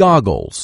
Goggles.